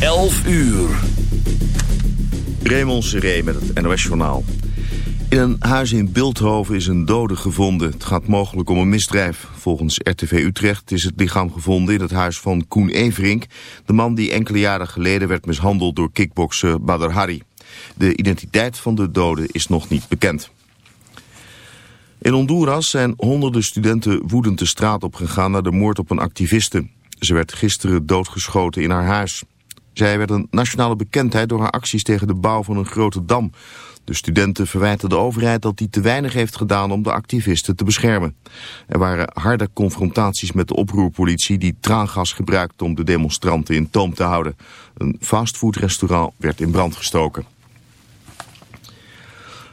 11 uur. Raymond Seré met het NOS-journaal. In een huis in Beeldhoven is een dode gevonden. Het gaat mogelijk om een misdrijf. Volgens RTV Utrecht is het lichaam gevonden in het huis van Koen Everink... de man die enkele jaren geleden werd mishandeld door kickbokser Badr Hari. De identiteit van de dode is nog niet bekend. In Honduras zijn honderden studenten woedend de straat op gegaan... naar de moord op een activiste. Ze werd gisteren doodgeschoten in haar huis. Zij werd een nationale bekendheid door haar acties tegen de bouw van een grote dam. De studenten verwijten de overheid dat die te weinig heeft gedaan om de activisten te beschermen. Er waren harde confrontaties met de oproerpolitie die traangas gebruikte om de demonstranten in toom te houden. Een fastfoodrestaurant werd in brand gestoken.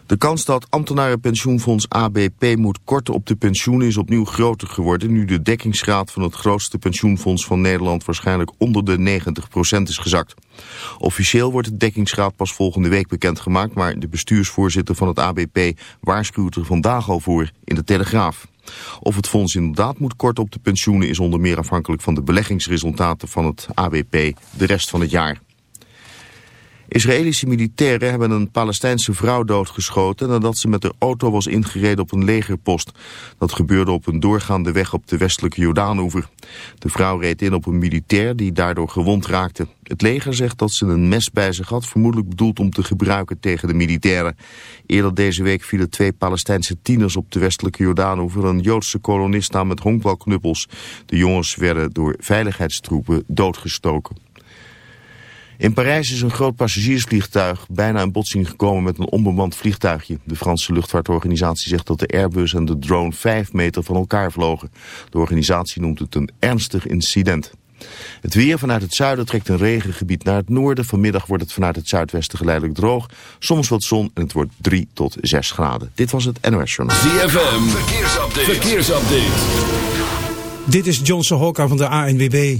De kans dat ambtenarenpensioenfonds ABP moet korten op de pensioenen is opnieuw groter geworden... nu de dekkingsgraad van het grootste pensioenfonds van Nederland waarschijnlijk onder de 90% is gezakt. Officieel wordt de dekkingsgraad pas volgende week bekendgemaakt... maar de bestuursvoorzitter van het ABP waarschuwt er vandaag al voor in de Telegraaf. Of het fonds inderdaad moet korten op de pensioenen is onder meer afhankelijk van de beleggingsresultaten van het ABP de rest van het jaar. Israëlische militairen hebben een Palestijnse vrouw doodgeschoten nadat ze met de auto was ingereden op een legerpost. Dat gebeurde op een doorgaande weg op de westelijke Jordaanoever. De vrouw reed in op een militair die daardoor gewond raakte. Het leger zegt dat ze een mes bij zich had, vermoedelijk bedoeld om te gebruiken tegen de militairen. Eerder deze week vielen twee Palestijnse tieners op de westelijke Jordaanoever een Joodse kolonist aan met honkbalknuppels. De jongens werden door veiligheidstroepen doodgestoken. In Parijs is een groot passagiersvliegtuig bijna in botsing gekomen met een onbemand vliegtuigje. De Franse luchtvaartorganisatie zegt dat de Airbus en de drone vijf meter van elkaar vlogen. De organisatie noemt het een ernstig incident. Het weer vanuit het zuiden trekt een regengebied naar het noorden. Vanmiddag wordt het vanuit het zuidwesten geleidelijk droog. Soms wat zon en het wordt 3 tot 6 graden. Dit was het NOS Journaal. ZFM, verkeersupdate. verkeersupdate. Dit is Johnson Hokka van de ANWB.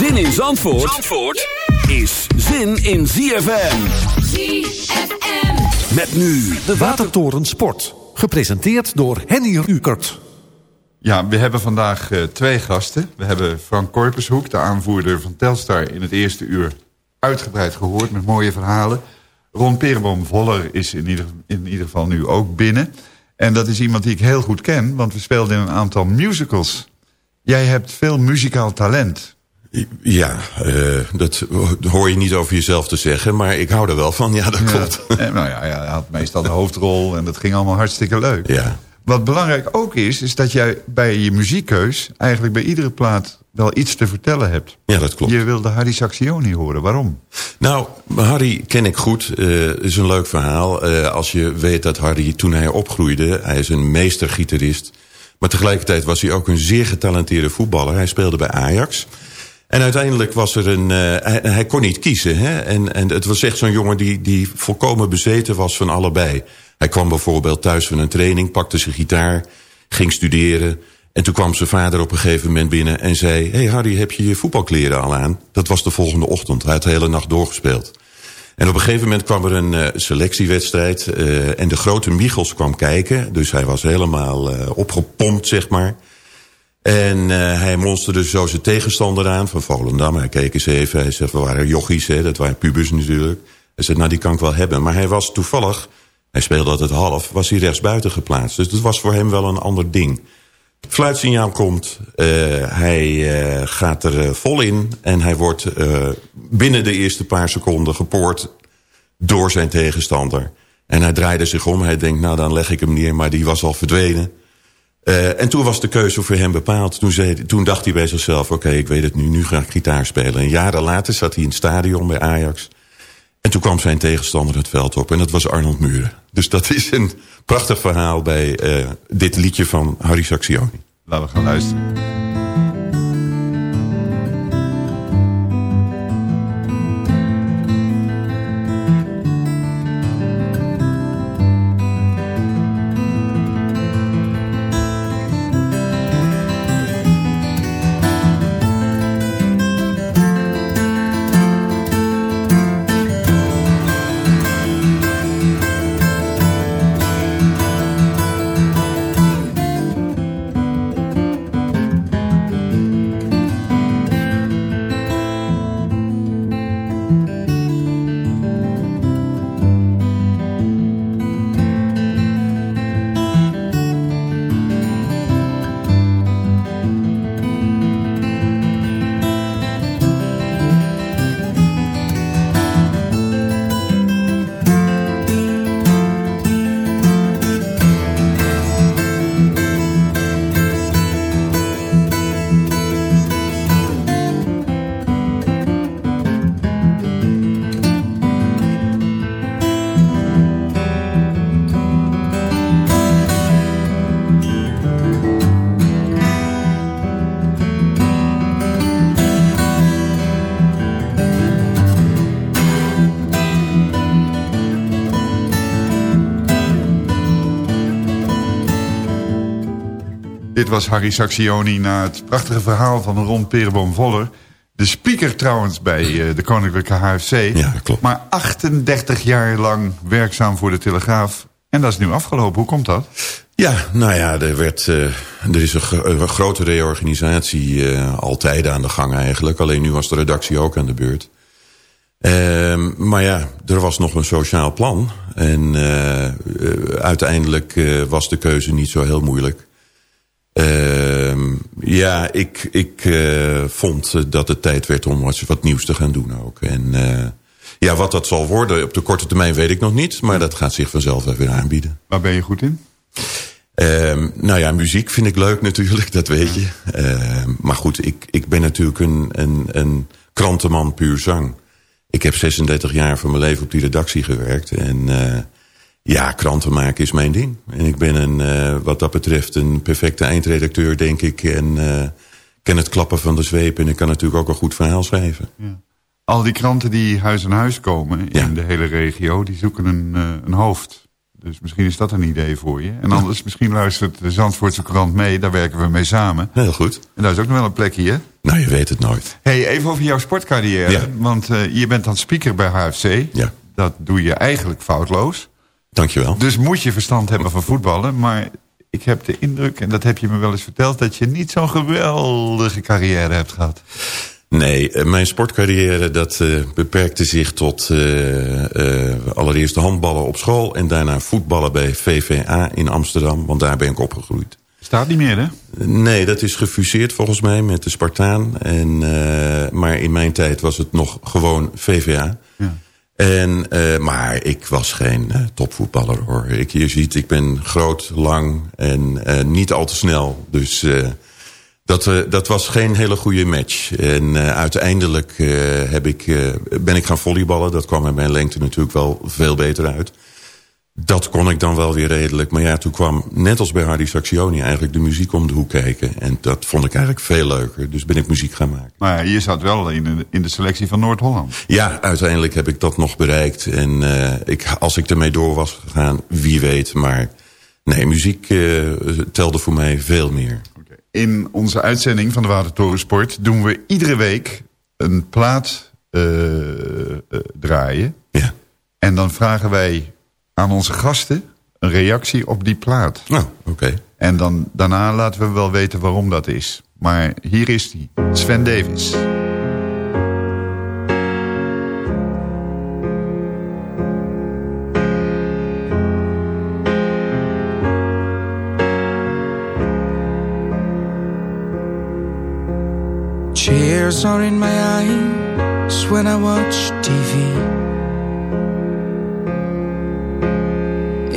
Zin in Zandvoort, Zandvoort is zin in ZFM. ZFM. Met nu De Watertoren Sport. Gepresenteerd door Henny Rukert. Ja, we hebben vandaag eh, twee gasten. We hebben Frank Korpershoek, de aanvoerder van Telstar... in het eerste uur uitgebreid gehoord met mooie verhalen. Ron Perenboom-Voller is in ieder, in ieder geval nu ook binnen. En dat is iemand die ik heel goed ken, want we speelden in een aantal musicals. Jij hebt veel muzikaal talent. Ja, eh, dat hoor je niet over jezelf te zeggen, maar ik hou er wel van. Ja, dat klopt. En nou ja, hij had meestal de hoofdrol en dat ging allemaal hartstikke leuk. Ja. Wat belangrijk ook is, is dat jij bij je muziekkeus... eigenlijk bij iedere plaat wel iets te vertellen hebt. Ja, dat klopt. Je wilde Harry Saxioni horen. Waarom? Nou, Harry ken ik goed. Het is een leuk verhaal. Eh, als je weet dat Harry toen hij opgroeide... hij is een meestergitarist... maar tegelijkertijd was hij ook een zeer getalenteerde voetballer. Hij speelde bij Ajax... En uiteindelijk was er een... Uh, hij, kon niet kiezen. Hè? En, en het was echt zo'n jongen die, die volkomen bezeten was van allebei. Hij kwam bijvoorbeeld thuis van een training, pakte zijn gitaar, ging studeren. En toen kwam zijn vader op een gegeven moment binnen en zei... hey Harry, heb je je voetbalkleren al aan? Dat was de volgende ochtend. Hij had de hele nacht doorgespeeld. En op een gegeven moment kwam er een uh, selectiewedstrijd... Uh, en de grote Michels kwam kijken. Dus hij was helemaal opgepompt, zeg maar. En uh, hij monsterde zo zijn tegenstander aan van Volendam. Hij keek eens even, hij zegt, we waren jochies, hè, dat waren pubers natuurlijk. Hij zei, nou die kan ik wel hebben. Maar hij was toevallig, hij speelde altijd half, was hij rechtsbuiten geplaatst. Dus dat was voor hem wel een ander ding. Fluitsignaal komt, uh, hij uh, gaat er vol in... en hij wordt binnen de eerste paar seconden gepoord door zijn tegenstander. En hij draaide zich om, hij denkt, nou dan leg ik hem neer... maar die was al verdwenen. Uh, en toen was de keuze voor hem bepaald. Toen, zei, toen dacht hij bij zichzelf, oké, ik weet het nu, nu ga ik gitaar spelen. En jaren later zat hij in het stadion bij Ajax. En toen kwam zijn tegenstander het veld op en dat was Arnold Muren. Dus dat is een prachtig verhaal bij uh, dit liedje van Harry Saxioni. Laten we gaan luisteren. Was Harry Saxioni na het prachtige verhaal van Ron Perenboom-Voller. De speaker trouwens bij uh, de Koninklijke HFC. Ja, klopt. Maar 38 jaar lang werkzaam voor de Telegraaf. En dat is nu afgelopen. Hoe komt dat? Ja, nou ja, er, werd, uh, er is een, een, grote reorganisatie uh, altijd aan de gang eigenlijk. Alleen nu was de redactie ook aan de beurt. Uh, maar ja, er was nog een sociaal plan. En uiteindelijk was de keuze niet zo heel moeilijk. Uh, ja, ik, ik uh, vond dat het tijd werd om wat, wat nieuws te gaan doen ook. En uh, ja, wat dat zal worden op de korte termijn weet ik nog niet. Maar dat gaat zich vanzelf weer aanbieden. Waar ben je goed in? Uh, nou ja, muziek vind ik leuk natuurlijk, dat weet je. maar goed, ik, ik ben natuurlijk een, een, een krantenman puur zang. Ik heb 36 jaar van mijn leven op die redactie gewerkt. En ja, kranten maken is mijn ding. En ik ben een, uh, wat dat betreft een perfecte eindredacteur, denk ik. En uh, ken het klappen van de zweep. En ik kan natuurlijk ook een goed verhaal schrijven. Ja. Al die kranten die huis aan huis komen ja. in de hele regio... die zoeken een, uh, een hoofd. Dus misschien is dat een idee voor je. En anders, ja. misschien luistert de Zandvoortse krant mee. Daar werken we mee samen. Heel goed. En daar is ook nog wel een plekje, hè? Nou, je weet het nooit. hey, even over jouw sportcarrière. Ja. Want je bent dan speaker bij HFC. Ja. Dat doe je eigenlijk foutloos. Dankjewel. Dus moet je verstand hebben van voetballen. Maar ik heb de indruk, en dat heb je me wel eens verteld... dat je niet zo'n geweldige carrière hebt gehad. Nee, mijn sportcarrière dat uh, beperkte zich tot uh, uh, allereerst handballen op school... en daarna voetballen bij VVA in Amsterdam, want daar ben ik opgegroeid. Staat niet meer, hè? Nee, dat is gefuseerd volgens mij met de Spartaan. En, maar in mijn tijd was het nog gewoon VVA. Ja. En, uh, maar ik was geen uh, topvoetballer hoor. Ik, je ziet, ik ben groot, lang en uh, niet al te snel. Dus dat, dat was geen hele goede match. En uiteindelijk heb ik, ben ik gaan volleyballen. Dat kwam met mijn lengte natuurlijk wel veel beter uit. Dat kon ik dan wel weer redelijk. Maar ja, toen kwam, net als bij Hardy Saxioni, eigenlijk de muziek om de hoek kijken. En dat vond ik eigenlijk veel leuker. Dus ben ik muziek gaan maken. Maar je zat wel in de, in de selectie van Noord-Holland. Ja, uiteindelijk heb ik dat nog bereikt. En uh, ik, als ik ermee door was gegaan, wie weet. Maar nee, muziek uh, telde voor mij veel meer. Okay. in onze uitzending van de Watertorensport... doen we iedere week een plaat eh, eh, draaien. Ja. En dan vragen wij aan onze gasten een reactie op die plaat. Nou, oké. En dan, daarna laten we wel weten waarom dat is. Maar hier is die, Sven Davis. Tears are in my eyes when I watch TV.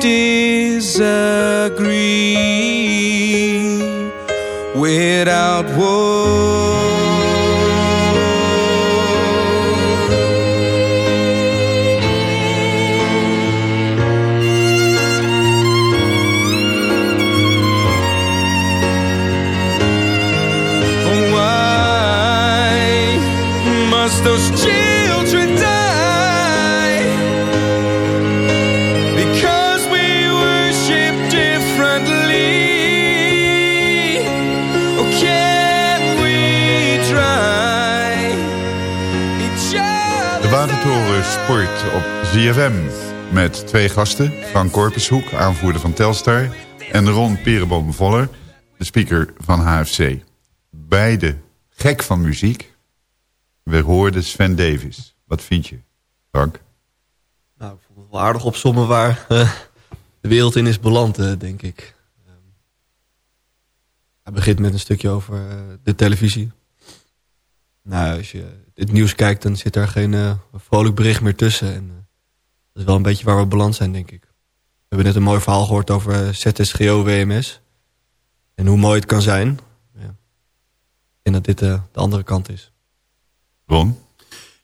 Disagree without war? Why must those children Sport op ZFM. Met twee gasten. Frank Korpershoek, aanvoerder van Telstar. En Ron Perenboom-Voller, de speaker van HFC. Beide gek van muziek. We hoorden Sven Davis. Wat vind je, Frank? Nou, ik vond het wel aardig opzommen waar eh, de wereld in is beland, eh, denk ik. Ehm, hij begint met een stukje over eh, de televisie. Nou, als je het nieuws kijkt, dan zit er geen eh, vrolijk bericht meer tussen. En, eh, dat is wel een beetje waar we beland zijn, denk ik. We hebben net een mooi verhaal gehoord over eh, ZSGO-WMS. En hoe mooi het kan zijn. Ja. En dat dit de andere kant is. Ron?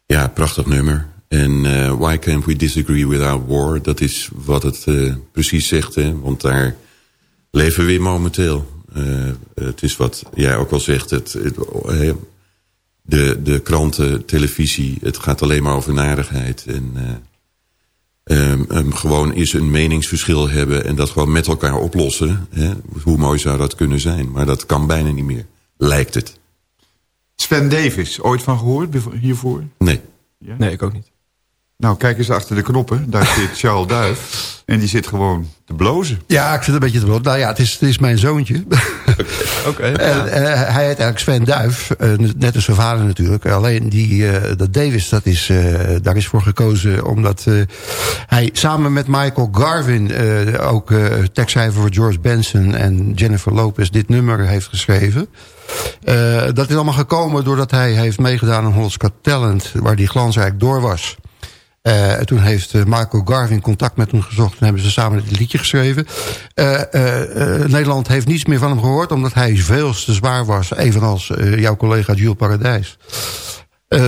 Ja, prachtig nummer. En Why Can't We Disagree Without War, dat is wat het precies zegt. Hè? Want daar leven we weer momenteel. Het is wat jij ook al zegt. Het, de, de kranten, televisie, het gaat alleen maar over narigheid. En eh, ehm, ehm, gewoon is een meningsverschil hebben en dat gewoon met elkaar oplossen. Hè? Hoe mooi zou dat kunnen zijn? Maar dat kan bijna niet meer, lijkt het. Sven Davis, ooit van gehoord hiervoor? Nee. Ja? Nee, ik ook niet. Nou, kijk eens achter de knoppen. Daar zit Charles Duif. En die zit gewoon te blozen. Ja, ik zit een beetje te bloot. Nou ja, het is, het is mijn zoontje. Oké. En, eh, hij heet eigenlijk Sven Duif. eh, net als zijn vader natuurlijk. Alleen die, eh, dat Davis, dat is, eh, daar is voor gekozen omdat eh, hij samen met Michael Garvin... eh, ook eh tekstschrijver voor George Benson en Jennifer Lopez... dit nummer heeft geschreven. Eh, dat is allemaal gekomen doordat hij heeft meegedaan aan Holland's Got Talent... waar die glans eigenlijk door was. Eh, en toen heeft eh, Michael Garvin contact met hem gezocht... en hebben ze samen het liedje geschreven. Eh, Nederland heeft niets meer van hem gehoord... omdat hij veel te zwaar was... evenals jouw collega Jules Paradijs.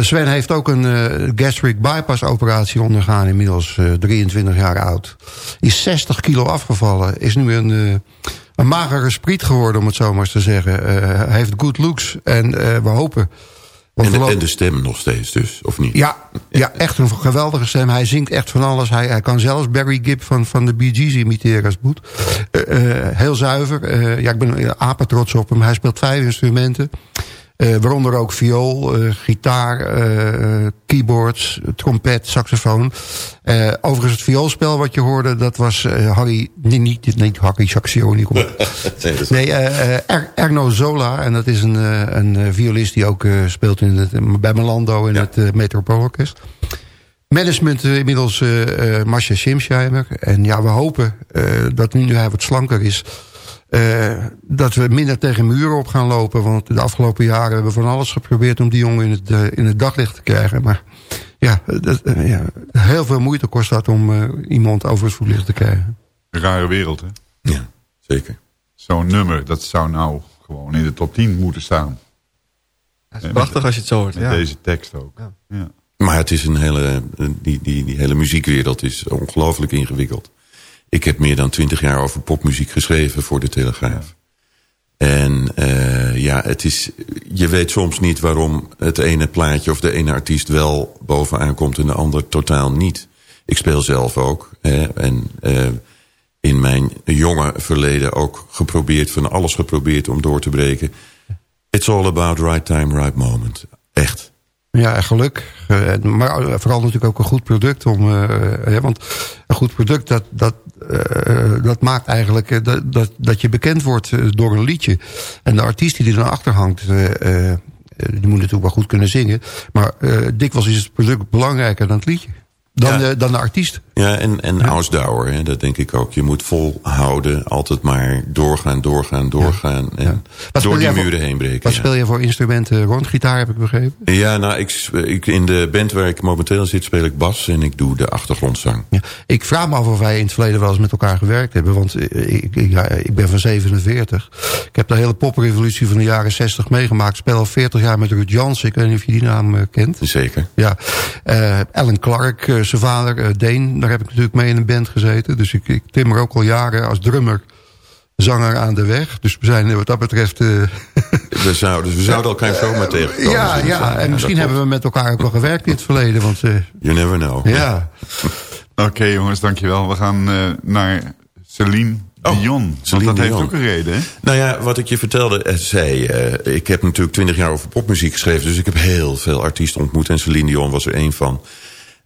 Sven heeft ook een gastric bypass operatie ondergaan... inmiddels eh, 23 jaar oud. Is 60 kilo afgevallen. Is nu een, een magere spriet geworden, om het zo maar te zeggen. Hij heeft good looks en we hopen... En de, en de stem nog steeds dus, of niet? ja, ja, echt een geweldige stem. Hij zingt echt van alles. Hij, hij kan zelfs Barry Gibb van, van de Bee Gees imiteren als moet. Eh, eh, heel zuiver. Eh, ja, ik ben apen trots op hem. Hij speelt vijf instrumenten. Eh, waaronder ook viool, eh, gitaar, eh, keyboards, trompet, saxofoon. Overigens het vioolspel wat je hoorde, dat was Harry... Nee, niet, niet Harry Saxioni. kom. Nee, Er- Erno Zola. En dat is een, een violist die ook speelt in het, bij Melando in Ja. het uh, Metropoolorkest. Management inmiddels eh Masha Simsheimer. En ja, we hopen dat nu, nu hij wat slanker is... eh, dat we minder tegen muren op gaan lopen. Want de afgelopen jaren hebben we van alles geprobeerd... om die jongen in het, eh, in het daglicht te krijgen. Maar ja, dat, eh, ja, heel veel moeite kost dat om iemand over het voetlicht te krijgen. Een rare wereld, hè? Ja, zeker. Zo'n nummer, dat zou nou gewoon in de top 10 moeten staan. Het is prachtig als je het zo hoort. Met Ja. deze tekst ook. Ja. Ja. Maar het is een hele, die, die, die hele muziekwereld is ongelooflijk ingewikkeld. Ik heb meer dan twintig jaar over popmuziek geschreven voor de Telegraaf. En eh, ja, het is, je weet soms niet waarom het ene plaatje of de ene artiest wel bovenaan komt en de ander totaal niet. Ik speel zelf ook. Hè, en eh, in mijn jonge verleden ook geprobeerd, van alles geprobeerd om door te breken. It's all about right time, right moment. Echt. Ja, geluk. Eh, maar vooral natuurlijk ook een goed product. Om, eh, ja, want een goed product, dat, dat, eh, dat maakt eigenlijk eh, dat, dat, dat je bekend wordt eh, door een liedje. En de artiest die er dan achter hangt, eh, eh, die moet natuurlijk wel goed kunnen zingen. Maar eh, dikwijls is het product belangrijker dan het liedje. Dan, Ja. de, dan de artiest. Ja, en, en ausdauer, hè, dat denk ik ook. Je moet volhouden, altijd maar doorgaan, doorgaan, doorgaan. En door die voor- muren heen breken. Wat ja. speel je voor instrumenten rond? Gitaar heb ik begrepen. Ja, nou, ik, in de band waar ik momenteel zit speel ik bas en ik doe de achtergrondzang. Ja. Ik vraag me af of wij in het verleden wel eens met elkaar gewerkt hebben. Want ik, ik, ja, ik ben van 47. Ik heb de hele poprevolutie van de jaren 60 meegemaakt. Ik speel al 40 jaar met Ruud Jansen. Ik weet niet of je die naam eh, kent. Zeker. Ja. Eh Alan Clark, eh, zijn vader, eh, Deen. Daar heb ik natuurlijk mee in een band gezeten. Dus ik, ik timmer ook al jaren als drummer, zanger aan de weg. Dus we zijn eh, wat dat betreft... eh, We zouden, we zouden elkaar zomaar tegenkomen. ja, ja, en misschien hebben we met elkaar ook wel gewerkt in het verleden. Want eh, You never know. ja, Oké jongens, dankjewel. We gaan eh, naar Celine Oh, Dion. Want dat heeft ook een reden, hè? Nou ja, wat ik je vertelde, zei, eh, ik heb natuurlijk twintig jaar over popmuziek geschreven, dus ik heb heel veel artiesten ontmoet en Celine Dion was er één van.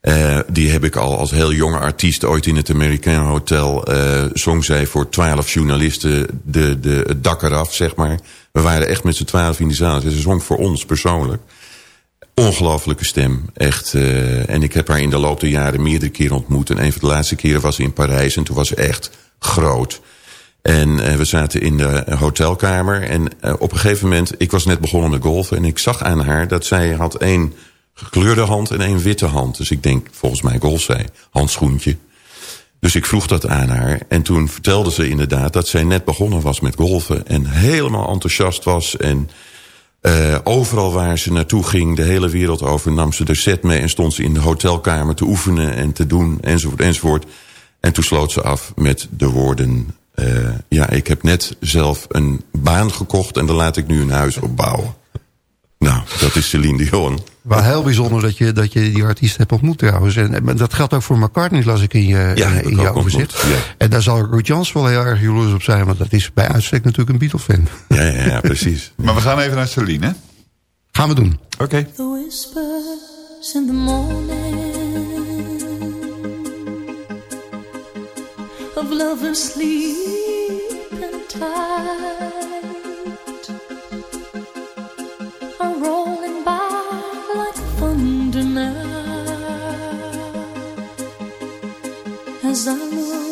Eh, die heb ik al als heel jonge artiest ooit in het American Hotel, eh zong zij voor twaalf journalisten de, de, het dak eraf, zeg maar. We waren echt met z'n twaalf in die zaal. Ze zong voor ons persoonlijk. Ongelooflijke stem, echt. eh, en ik heb haar in de loop der jaren meerdere keren ontmoet. En een van de laatste keren was ze in Parijs en toen was ze echt groot. En we zaten in de hotelkamer. En op een gegeven moment, ik was net begonnen met golfen. En ik zag aan haar dat zij had één gekleurde hand en één witte hand. Dus ik denk, volgens mij golf zij, handschoentje. Dus ik vroeg dat aan haar. En toen vertelde ze inderdaad dat zij net begonnen was met golfen. En helemaal enthousiast was. En eh, overal waar ze naartoe ging, de hele wereld over, nam ze de set mee. En stond ze in de hotelkamer te oefenen en te doen, enzovoort, enzovoort. En toen sloot ze af met de woorden... eh, ja, ik heb net zelf een baan gekocht en daar laat ik nu een huis op bouwen. Nou, dat is Celine Dion. Wel heel bijzonder dat je, dat je die artiest hebt ontmoet trouwens. En, en dat geldt ook voor McCartney, las ik in je, in, in je overzicht. En daar zal Ruud Jans wel heel erg jaloers op zijn... want dat is bij uitstek natuurlijk een Beatle-fan. Ja, ja, ja, precies. maar we gaan even naar Celine, hè? Gaan we doen. Oké. The whispers in the morning Of love and sleep and time as I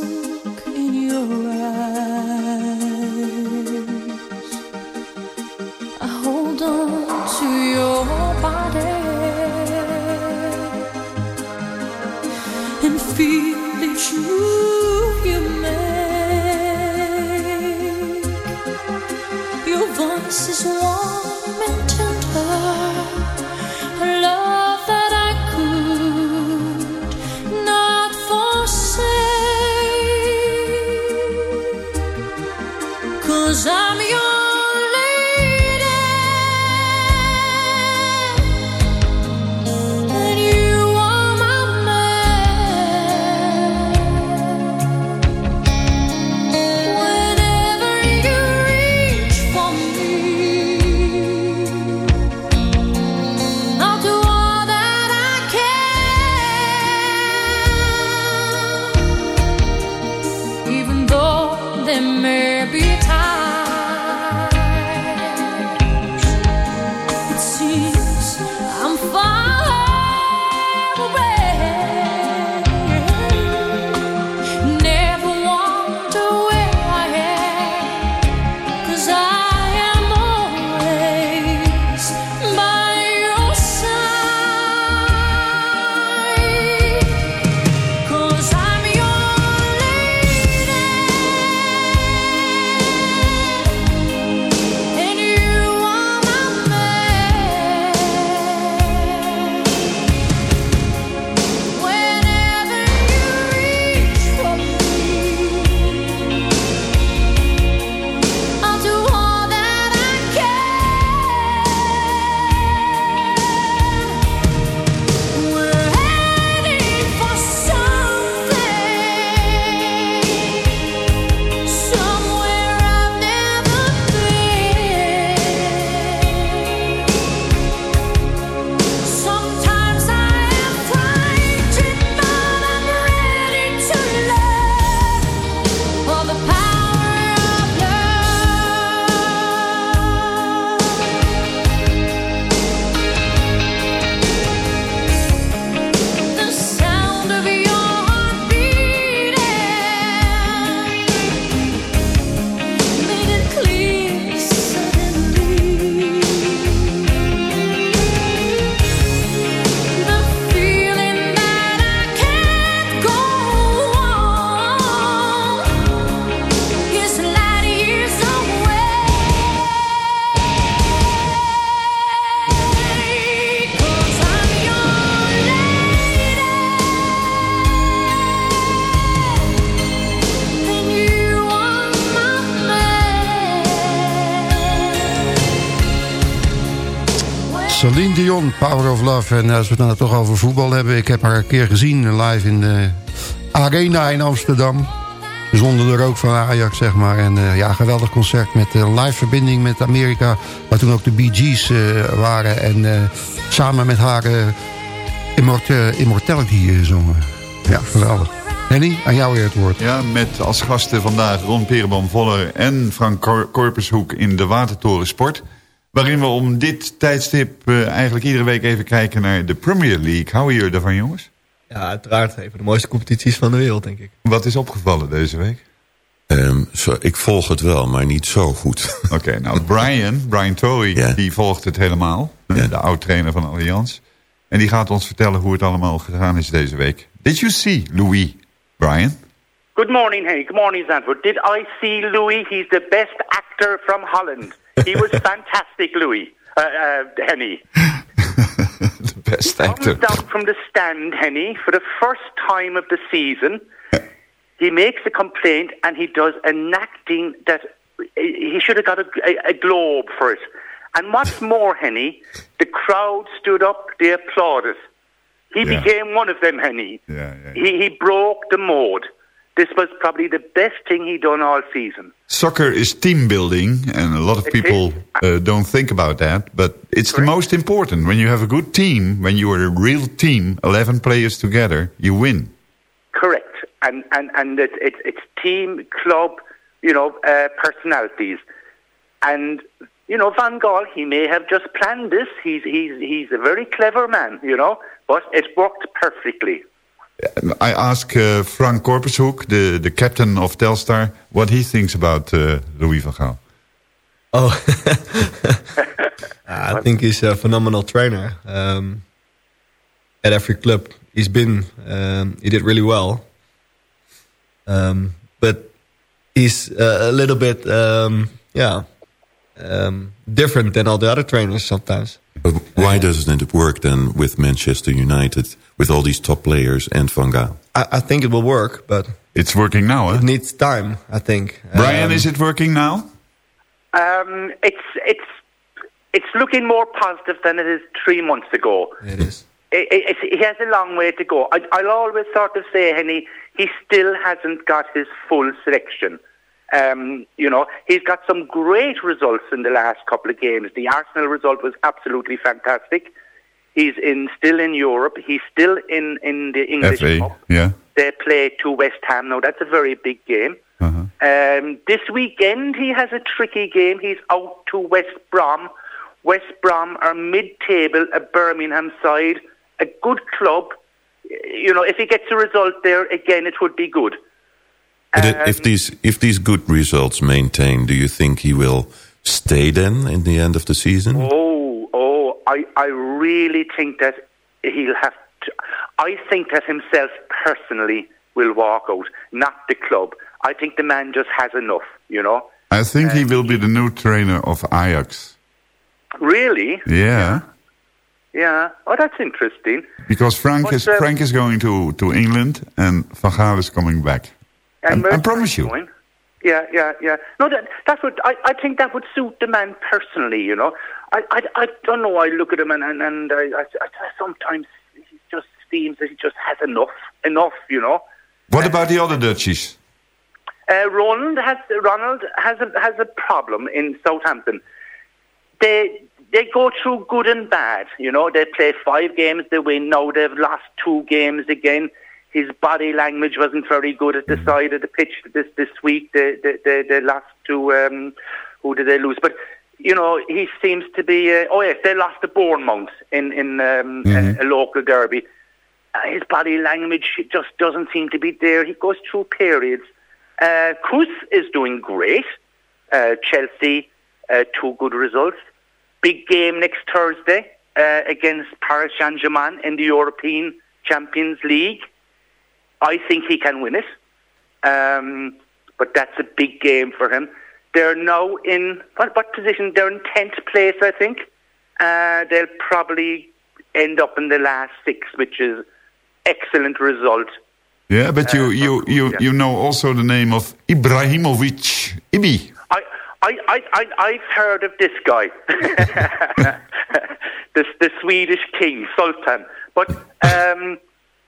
Power of Love. En als we het nou toch over voetbal hebben... ik heb haar een keer gezien live in de Arena in Amsterdam. Zonder de rook van Ajax, zeg maar. En eh, ja, geweldig concert met een live verbinding met Amerika... waar toen ook de Bee Gees eh, waren. En eh, samen met haar eh, Immort- eh, Immortality eh, zongen. Ja, geweldig. Henny, aan jou weer het woord. Ja, met als gasten vandaag Ron Perenboom Voller en Frank Cor Korpershoek in de Watertoren Sport. Waarin we om dit tijdstip eh, eigenlijk iedere week even kijken naar de Premier League. Houden jullie ervan jongens? Ja, uiteraard. Een van de mooiste competities van de wereld, denk ik. Wat is opgevallen deze week? Ehm, zo, ik volg het wel, maar niet zo goed. Oké, nou Brian, Brian Tory, Ja. die volgt het helemaal. Ja. De oud-trainer van Allianz. En die gaat ons vertellen hoe het allemaal gegaan is deze week. Did you see Louis, Brian? Good morning, Henny. Good morning, Zandvoort. Did I see Louis? He's the best actor from Holland. He was fantastic, Louis. Uh, uh, Henny. the best actor. Comes down from the stand, Henny, for the first time of the season. He makes a complaint and he does an acting that he should have got a, a, a globe for it. And what's more, Henny, the crowd stood up, they applauded. He Yeah. became one of them, Henny. Yeah, yeah. He, he broke the mold. This was probably the best thing he'd done all season. Soccer is team building, and a lot of It people uh, don't think about that. But it's the most important. When you have a good team, when you are a real team, 11 players together, you win. Correct. and and and it, it, it's team, club, you know, uh, personalities, and you know Van Gaal. He may have just planned this. He's he's he's a very clever man, you know, but it worked perfectly. I ask uh, Frank Korpershoek, the, the captain of Telstar, what he thinks about uh, Louis van Gaal. Oh, I think he's a phenomenal trainer. Um, at every club he's been, um, he did really well. Um, but he's uh, a little bit, um, yeah, um, different than all the other trainers sometimes. But why doesn't it work then with Manchester United, with all these top players and Van Gaal? I, I think it will work, but It's working now, it needs time. I think. Brian, Um, is it working now? Um, it's it's it's looking more positive than it is three months ago. It is. It, it, it's- he has a long way to go. I, I'll always sort of say, Henny, he still hasn't got his full selection. Um, you know, he's got some great results in the last couple of games. The Arsenal result was absolutely fantastic. He's in still in Europe. He's still in in the English FA, Cup. yeah. They play to West Ham now. That's a very big game. Uh-huh. Um, this weekend he has a tricky game. He's out to West Brom. West Brom are mid-table, a Birmingham side, a good club. You know, if he gets a result there again, it would be good. But i- if these if these good results maintain, do you think he will stay then in the end of the season? Oh, oh, I, I really think that he'll have to. I think that himself personally will walk out, not the club. I think the man just has enough, you know. I think he will be the new trainer of Ajax. Really? Yeah, Yeah. Oh, that's interesting. because Frank But, is uh, Frank is going to, to England and Van Gaal is coming back. And I, I promise you. Going? Yeah, yeah, yeah. No, that that would I, I think that would suit the man personally. You know, I I, I don't know. I look at him and and, and I, I, I sometimes he just seems that he just has enough, enough. You know. What about the other Dutchies? Uh, Ronald has Ronald has a has a problem in Southampton. They they go through good and bad. You know, they play five games, they win. Now they've lost two games again. His body language wasn't very good at the side of the pitch this this week. They they they, they lost to um, who did they lose? But you know, he seems to be. Uh, oh yes, they lost to Bournemouth in in um, a, a local derby. Uh, his body language just doesn't seem to be there. He goes through periods. Uh, Kuz is doing great. Uh, Chelsea, uh, two good results. Big game next Thursday uh, against Paris Saint-Germain in the European Champions League. I think he can win it. Um, but that's a big game for him. They're now in, what, what position? They're in 10th place, I think. Uh, they'll probably end up in the last six, which is excellent result. Yeah, but you, Uh, you, you, yeah. you know also the name of Ibrahimovic. Ibi. I, I, I, I, I've heard of this guy, the, the Swedish king, Sultan. But um,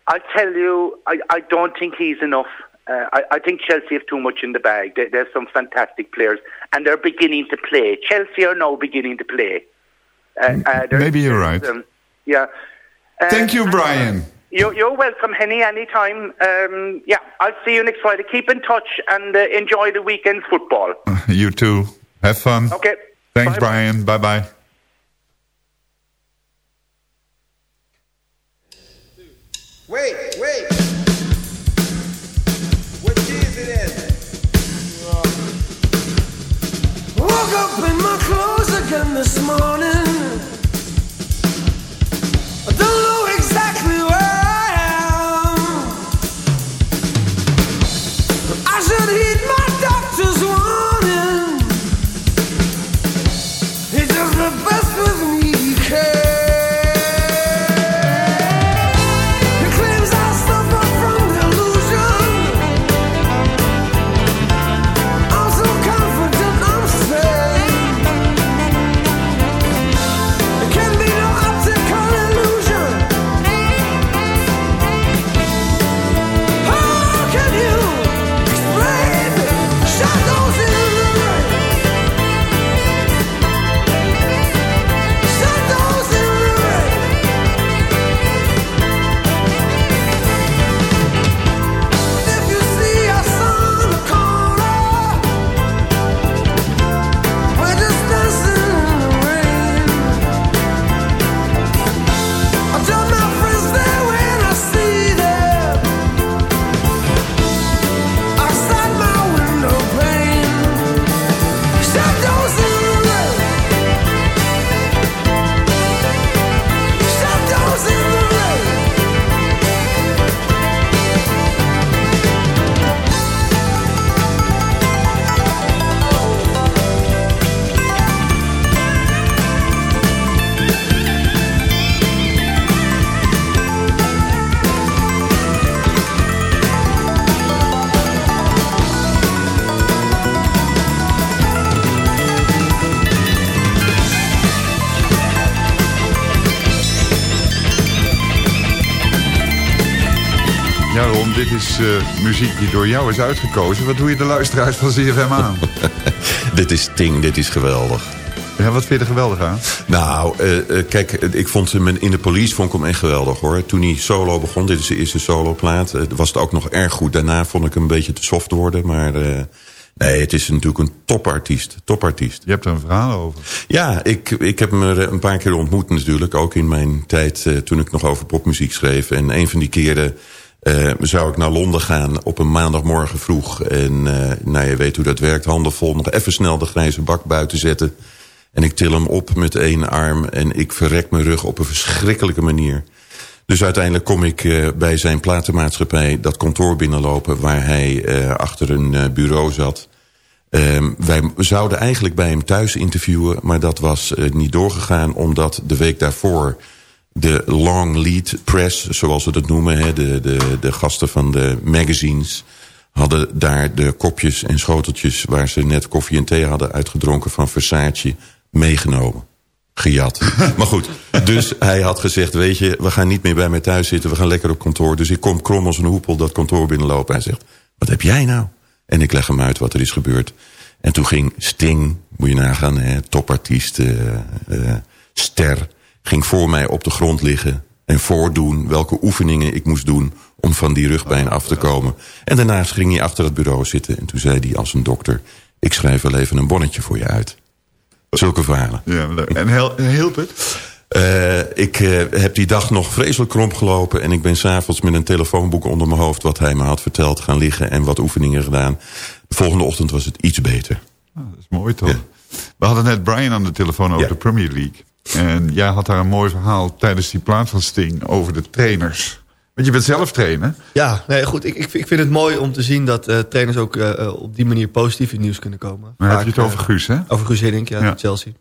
I tell you, I, I don't think he's enough. Uh, I, I think Chelsea have too much in the bag. They, there's some fantastic players, and they're beginning to play. Chelsea are now beginning to play. Uh, uh, Maybe you're right. um, yeah. Uh, Thank you, Brian. You're, you're welcome, Henny, anytime. Um, yeah, I'll see you next Friday. Keep in touch and uh, enjoy the weekend football. You too. Have fun. Okay. Thanks, Bye-bye. Brian. Bye-bye. Wait, wait. What year is it in? Woke up in my clothes again this morning. I don't know exactly where Eh, muziek die door jou is uitgekozen. Wat doe je de luisteraars van ZFM aan? dit is Ting, dit is geweldig. Ja, wat vind je er geweldig aan? Nou, eh, eh, kijk, ik vond hem in de police vond ik hem echt geweldig hoor. Toen hij solo begon, dit is de eerste soloplaat, uh, was het ook nog erg goed. Daarna vond ik hem een beetje te soft worden, maar... Nee, het is natuurlijk een topartiest. topartiest. Je hebt er een verhaal over. Ja, ik, ik heb hem een paar keer ontmoet natuurlijk. Ook in mijn tijd uh, toen ik nog over popmuziek schreef. En een van die keren uh, zou ik naar Londen gaan op een maandagmorgen vroeg. En uh, nou, je weet hoe dat werkt. Handen vol, nog even snel de grijze bak buiten zetten. En ik til hem op met één arm. En ik verrek mijn rug op een verschrikkelijke manier. Dus uiteindelijk kom ik uh, bij zijn platenmaatschappij dat kantoor binnenlopen... waar hij achter een bureau zat. Um, wij zouden eigenlijk bij hem thuis interviewen... maar dat was niet doorgegaan omdat de week daarvoor... de long lead press, zoals we dat noemen... Hè, de, de, de gasten van de magazines... hadden daar de kopjes en schoteltjes... waar ze net koffie en thee hadden uitgedronken van Versace meegenomen gejat. maar goed, dus hij had gezegd... weet je, we gaan niet meer bij mij thuis zitten... we gaan lekker op kantoor. Dus ik kom krom als een hoepel dat kantoor binnenlopen. Hij zegt, wat heb jij nou? En ik leg hem uit wat er is gebeurd. En toen ging Sting, moet je nagaan, hè, topartiest, uh, uh, ster... ging voor mij op de grond liggen en voordoen welke oefeningen ik moest doen... om van die rugpijn af te komen. En daarna ging hij achter het bureau zitten... en toen zei hij als een dokter... ik schrijf wel even een bonnetje voor je uit. Zulke verhalen. Ja, leuk. En hielp het? Uh, ik uh, heb die dag nog vreselijk kromp gelopen... en ik ben s'avonds met een telefoonboek onder mijn hoofd... wat hij me had verteld gaan liggen en wat oefeningen gedaan. De volgende ochtend was het iets beter. Oh, dat is mooi toch? Ja. We hadden net Brian aan de telefoon over ja. de Premier League. En jij had daar een mooi verhaal tijdens die plaat van Sting... over de trainers. Want je bent zelf trainer. Ja, nee, goed. Ik, ik, ik vind het mooi om te zien dat uh, trainers ook uh, op die manier positief in nieuws kunnen komen. Maar Vaak, heb je het over Guus, hè? Over Guus Hiddink, ja, ja. Chelsea.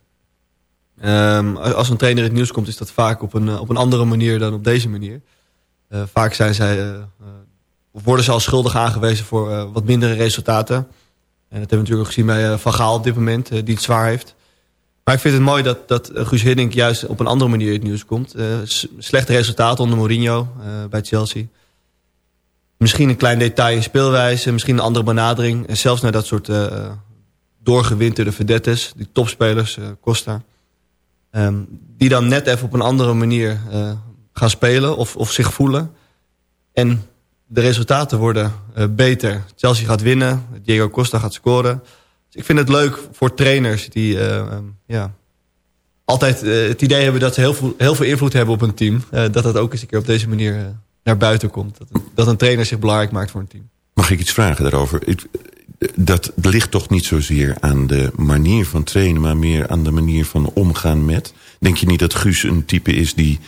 Um, als een trainer in het nieuws komt, is dat vaak op een, op een andere manier dan op deze manier. Uh, vaak zijn zij, worden ze al schuldig aangewezen voor wat mindere resultaten. En dat hebben we natuurlijk ook gezien bij Van Gaal op dit moment, die het zwaar heeft. Maar ik vind het mooi dat, dat Guus Hiddink juist op een andere manier het nieuws komt. Uh, slechte resultaten onder Mourinho uh, bij Chelsea. Misschien een klein detail in speelwijze, misschien een andere benadering. En zelfs naar dat soort uh, doorgewinterde vedettes, die topspelers, Costa. Um, die dan net even op een andere manier gaan spelen of, of zich voelen. En de resultaten worden beter. Chelsea gaat winnen, Diego Costa gaat scoren... Dus ik vind het leuk voor trainers die uh, um, ja, altijd uh, het idee hebben dat ze heel veel, heel veel invloed hebben op een team. Uh, dat dat ook eens een keer op deze manier naar buiten komt. Dat, dat een trainer zich belangrijk maakt voor een team. Mag ik iets vragen daarover? Ik, dat ligt toch niet zozeer aan de manier van trainen... maar meer aan de manier van omgaan met? Denk je niet dat Guus een type is die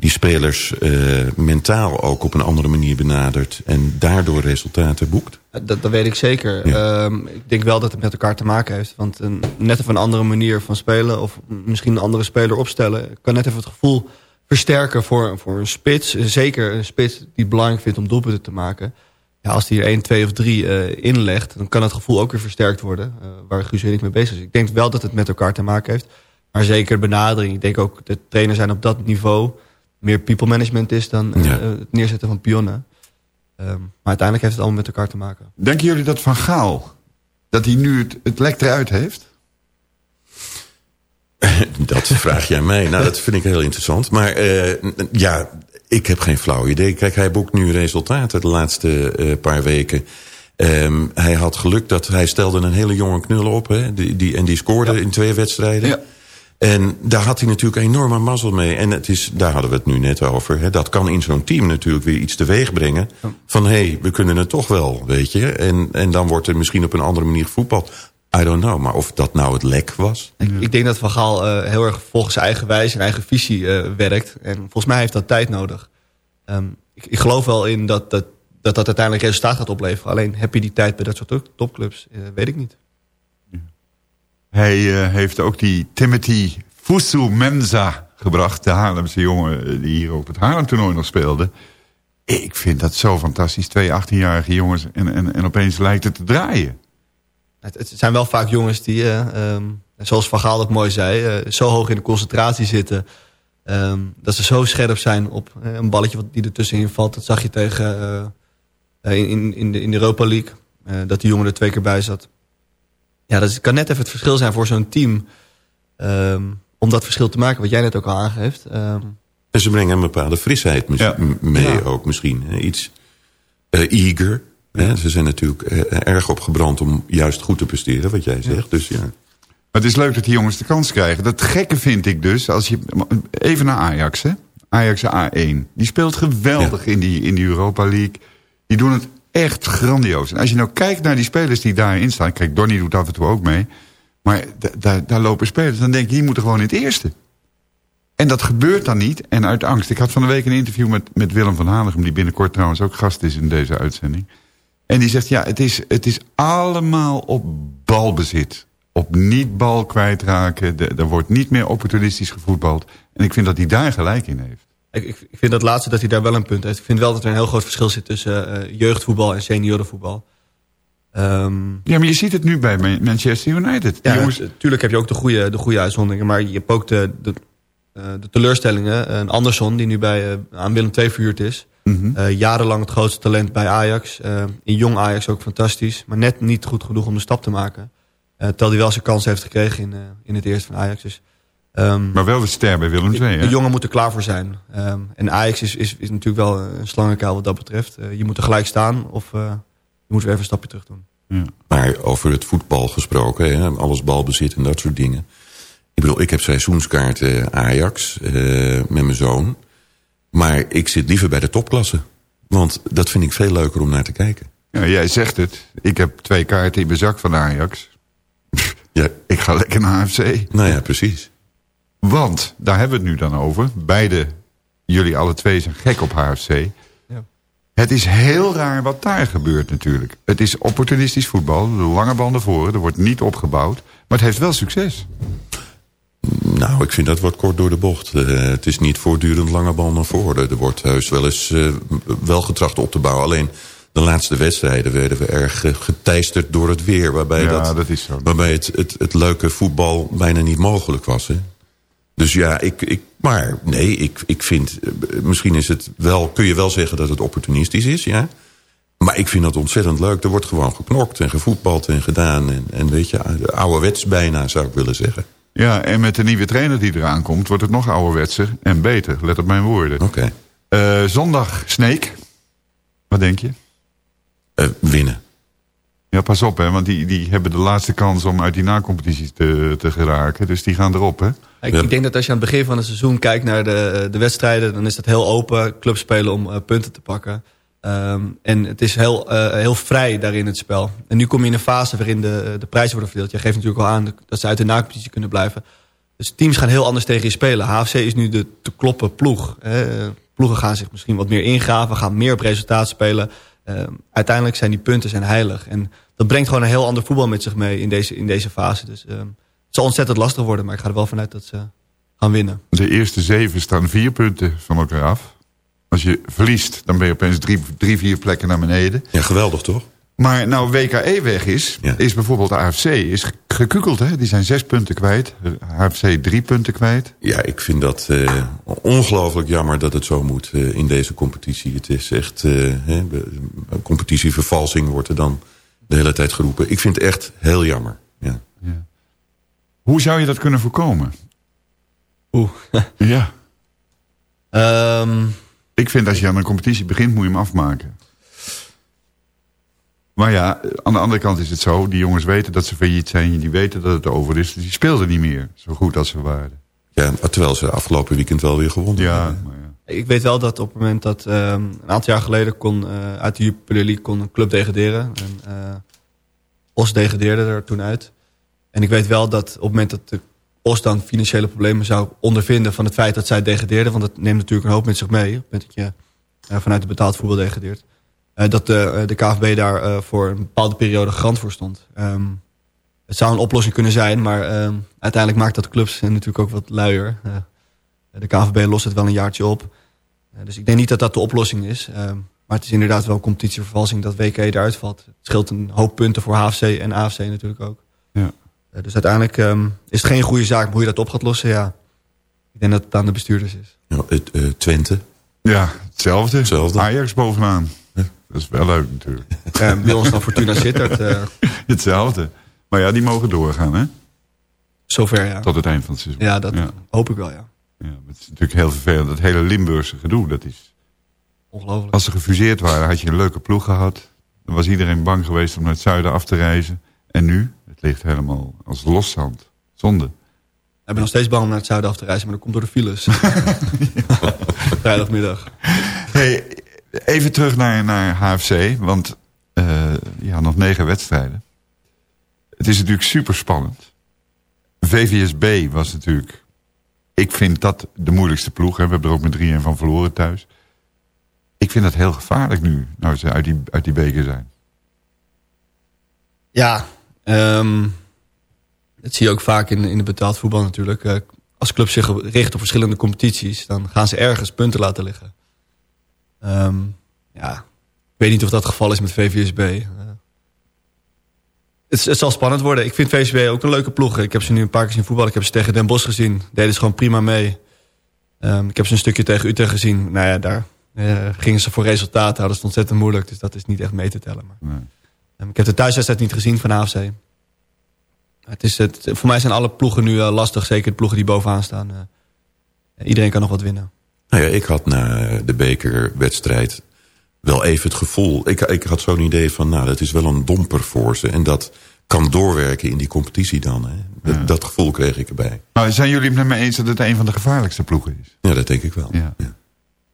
die spelers uh, mentaal ook op een andere manier benadert... en daardoor resultaten boekt? Dat, dat weet ik zeker. Ja. Um, ik denk wel dat het met elkaar te maken heeft. Want een, net even een andere manier van spelen... of misschien een andere speler opstellen... kan net even het gevoel versterken voor, voor een spits. Zeker een spits die het belangrijk vindt om doelpunten te maken. Ja, als hij er 1, 2 of 3 uh, inlegt... dan kan het gevoel ook weer versterkt worden... Uh, waar Guus en ik mee bezig is. Ik denk wel dat het met elkaar te maken heeft. Maar zeker benadering. Ik denk ook dat trainers zijn op dat niveau meer people management is dan uh, ja. het neerzetten van pionnen. Um, maar uiteindelijk heeft het allemaal met elkaar te maken. Denken jullie dat Van Gaal, dat hij nu het, het lek eruit heeft? dat vraag jij mij. Nou, dat vind ik heel interessant. Maar uh, ja, ik heb geen flauw idee. Kijk, hij boekt nu resultaten de laatste uh, paar weken. Um, hij had geluk dat hij stelde een hele jonge knul op. Hè, die, die, en die scoorde ja. in twee wedstrijden. Ja. En daar had hij natuurlijk enorme mazzel mee. En het is, daar hadden we het nu net over. Hè. Dat kan in zo'n team natuurlijk weer iets teweeg brengen. Van hé, hey, we kunnen het toch wel, weet je. En, en dan wordt er misschien op een andere manier gevoetbald. I don't know, maar of dat nou het lek was? Ik, ik denk dat Van Gaal uh, heel erg volgens zijn eigen wijze en eigen visie uh, werkt. En volgens mij heeft dat tijd nodig. Um, ik, ik geloof wel in dat dat, dat dat uiteindelijk resultaat gaat opleveren. Alleen heb je die tijd bij dat soort topclubs? Uh, weet ik niet. Hij uh, heeft ook die Timothy Fusu gebracht. De Haarlemse jongen die hier op het Haarlem-toernooi nog speelde. Ik vind dat zo fantastisch. Twee 18-jarige jongens en, en, en opeens lijkt het te draaien. Het, zijn wel vaak jongens die, uh, um, zoals Van Gaal het mooi zei... Zo hoog in de concentratie zitten... Um, dat ze zo scherp zijn op een balletje wat die er tussenin valt. Dat zag je tegen eh, in, in, de, in de Europa League. eh, dat die jongen er twee keer bij zat. Ja, dat is- kan net even het verschil zijn voor zo'n team. ehm, om dat verschil te maken, wat jij net ook al aangeeft. Ehm, En ze brengen een bepaalde frisheid mee ook misschien. Iets eh, eager. Hè. Ze zijn natuurlijk eh, erg opgebrand om juist goed te presteren, wat jij zegt. Dus ja. Maar het is leuk dat die jongens de kans krijgen. Dat gekke vind ik dus, als je, even naar Ajax, hè? Ajax A1. Die speelt geweldig in, die, in die Europa League. Die doen het echt grandioos. En als je nou kijkt naar die spelers die daarin staan... Kijk, Donny doet af en toe ook mee. Maar da- da- daar lopen spelers, dan denk je, die moeten gewoon in het eerste. En dat gebeurt dan niet. En uit angst. Ik had van de week een interview met, met Willem van Hanegem... die binnenkort trouwens ook gast is in deze uitzending. En die zegt, ja, het is, het is allemaal op balbezit. Op niet bal kwijtraken. Er wordt niet meer opportunistisch gevoetbald. En ik vind dat hij daar gelijk in heeft. Ik, ik vind dat laatste dat hij daar wel een punt heeft. Ik vind wel dat er een heel groot verschil zit tussen eh, jeugdvoetbal en seniorenvoetbal. Ehm, Ja, maar je ziet het nu bij Man- Manchester United. Ja, jongens, natuurlijk heb je ook de goede, de goede uitzonderingen. Maar je hebt ook de, de, eh, de teleurstellingen. Een Anderson, die nu bij, eh, aan Willem II verhuurd is. Mhm. Eh, jarenlang het grootste talent bij Ajax. Eh, in jong Ajax ook fantastisch. Maar net niet goed genoeg om de stap te maken. Eh terwijl hij wel zijn kans heeft gekregen in, eh, in het eerste van Ajax. Dus, ehm, maar wel de ster bij Willem II, hè? de jongen moet er klaar voor zijn. Ehm, en Ajax is, is, is natuurlijk wel een slangenkuil wat dat betreft. Eh, je moet er gelijk staan of eh, je moet weer even een stapje terug doen. Maar over het voetbal gesproken, hè, alles balbezit en dat soort dingen. Ik bedoel, ik heb seizoenskaarten Ajax eh, met mijn zoon. Maar ik zit liever bij de topklasse. Want dat vind ik veel leuker om naar te kijken. Ja, jij zegt het. Ik heb twee kaarten in mijn zak van Ajax. Ja. Ik ga lekker naar AFC. Nou ja, precies. Want, daar hebben we het nu dan over. Beide, jullie alle twee zijn gek op HFC. Ja. Het is heel raar wat daar gebeurt natuurlijk. Het is opportunistisch voetbal. De lange banden voren. Er wordt niet opgebouwd. Maar het heeft wel succes. Nou, ik vind dat wat kort door de bocht. Eh, het is niet voortdurend lange bal naar voren. Er wordt heus wel eens eh, wel getracht op te bouwen. Alleen de laatste wedstrijden werden we erg eh, geteisterd door het weer. Waarbij, Ja, dat, dat is zo. waarbij het, het, het leuke voetbal bijna niet mogelijk was. Hè? Dus ja, ik, ik, maar nee, ik, ik vind... eh, Misschien is het wel, kun je wel zeggen dat het opportunistisch is, ja. Maar ik vind dat ontzettend leuk. Er wordt gewoon geknokt en gevoetbald en gedaan. En, en weet je, ouderwets bijna, zou ik willen zeggen. Ja, en met de nieuwe trainer die eraan komt... wordt het nog ouderwetser en beter. Let op mijn woorden. Oké. Eh, zondag, Sneek. Wat denk je? Eh, winnen. Ja, pas op, hè, want die, die hebben de laatste kans om uit die na-competitie te, te geraken. Dus die gaan erop, hè? Ik, denk dat als je aan het begin van het seizoen kijkt naar de, de wedstrijden... dan is dat heel open, clubs spelen om eh, punten te pakken. Ehm, en het is heel, eh, heel vrij daarin het spel. En nu kom je in een fase waarin de, de prijzen worden verdeeld. Jij geeft natuurlijk al aan dat ze uit de na-competitie kunnen blijven. Dus teams gaan heel anders tegen je spelen. HFC is nu de te kloppen ploeg. Hè. Ploegen gaan zich misschien wat meer ingraven, gaan meer op resultaat spelen. Ehm, uiteindelijk zijn die punten zijn heilig. En dat brengt gewoon een heel ander voetbal met zich mee in deze, in deze fase. Dus ehm, het zal ontzettend lastig worden, maar ik ga er wel vanuit dat ze gaan winnen. De eerste zeven staan vier punten van elkaar af. Als je verliest, dan ben je opeens drie, drie vier plekken naar beneden. Ja, geweldig toch? Maar nou WKE weg is, is bijvoorbeeld de AFC is ge- gekukeld. Hè? Die zijn zes punten kwijt. HFC drie punten kwijt. Ja, ik vind dat eh, ongelooflijk jammer dat het zo moet eh, in deze competitie. Het is echt, eh, hè, competitievervalsing wordt er dan de hele tijd geroepen. Ik vind het echt heel jammer. Ja. Hoe zou je dat kunnen voorkomen? Oeh. ja. Ehm, Ik vind als je aan een competitie begint, moet je hem afmaken. Maar ja, aan de andere kant is het zo. Die jongens weten dat ze failliet zijn. Die weten dat het over is. Dus die speelden niet meer zo goed als ze waren. ja, terwijl ze afgelopen weekend wel weer gewonnen Ja, hebben. maar ja. Ik weet wel dat op het moment dat ehm, een aantal jaar geleden kon eh, uit de Jupiler League kon een club degraderen. En, eh, Os degradeerde er toen uit. En ik weet wel dat op het moment dat de Os dan financiële problemen zou ondervinden van het feit dat zij degradeerden, want dat neemt natuurlijk een hoop met zich mee, op het moment dat je eh, vanuit de betaald voetbal degradeert, dat de, eh, de KVB daar eh, voor een bepaalde periode garant voor stond. Ehm, het zou een oplossing kunnen zijn, maar ehm, uiteindelijk maakt dat de clubs eh, natuurlijk ook wat luier. Eh, de KVB lost het wel een jaartje op. Eh, dus ik denk niet dat dat de oplossing is. Ehm, maar het is inderdaad wel competitievervalsing dat WK eruit valt. Het scheelt een hoop punten voor HFC en AFC natuurlijk ook. Ja. Eh, dus uiteindelijk ehm, is het geen goede zaak. Hoe je dat op gaat lossen, ja. Ik denk dat het aan de bestuurders is. Ja, het, eh, Twente. Ja, hetzelfde. Hetzelfde. Ajax bovenaan. Dat is wel leuk natuurlijk. Ja, bij ons dan Fortuna Sittard. eh. Hetzelfde. Maar ja, die mogen doorgaan, hè? Zover, ja. Tot het eind van het seizoen. Ja, dat hoop ik wel, ja. Ja, het is natuurlijk heel vervelend. Dat hele Limburgse gedoe, dat is... Ongelooflijk. Als ze gefuseerd waren, had je een leuke ploeg gehad. Dan was iedereen bang geweest om naar het zuiden af te reizen. En nu? Het ligt helemaal als loszand. Zonde. Ik ben nog steeds bang om naar het zuiden af te reizen, maar dat komt door de files. Vrijdagmiddag. Hey, even terug naar, naar HFC. Want eh, ja, nog negen wedstrijden. Het is natuurlijk super spannend. VVSB was natuurlijk... Ik vind dat de moeilijkste ploeg. Hè. We hebben er ook met 3-1 van verloren thuis. Ik vind dat heel gevaarlijk nu. Nou ze uit die, uit die beker zijn. Ja, ehm, dat zie je ook vaak in, in het betaald voetbal natuurlijk. Eh, als club zich richt op verschillende competities... dan gaan ze ergens punten laten liggen. Ehm, ja, ik weet niet of dat het geval is met VVSB. Eh, het, het zal spannend worden. Ik vind VVSB ook een leuke ploeg. Ik heb ze nu een paar keer zien voetballen. Ik heb ze tegen Den Bosch gezien. Deden ze gewoon prima mee. Ehm, ik heb ze een stukje tegen Utrecht gezien. Nou ja, daar eh, gingen ze voor resultaten. Ze het ontzettend moeilijk. Dus dat is niet echt mee te tellen. Maar. Ehm, ik heb de thuiswedstrijd niet gezien van AFC. Het is het, voor mij zijn alle ploegen nu eh, lastig. Zeker de ploegen die bovenaan staan. Iedereen kan nog wat winnen. Nou ja, ik had na de bekerwedstrijd wel even het gevoel... Ik, ik had zo'n idee van, nou, dat is wel een domper voor ze. En dat kan doorwerken in die competitie dan. Hè. Dat, dat gevoel kreeg ik erbij. Maar zijn jullie het met me eens dat het een van de gevaarlijkste ploegen is? Ja, dat denk ik wel. Ja.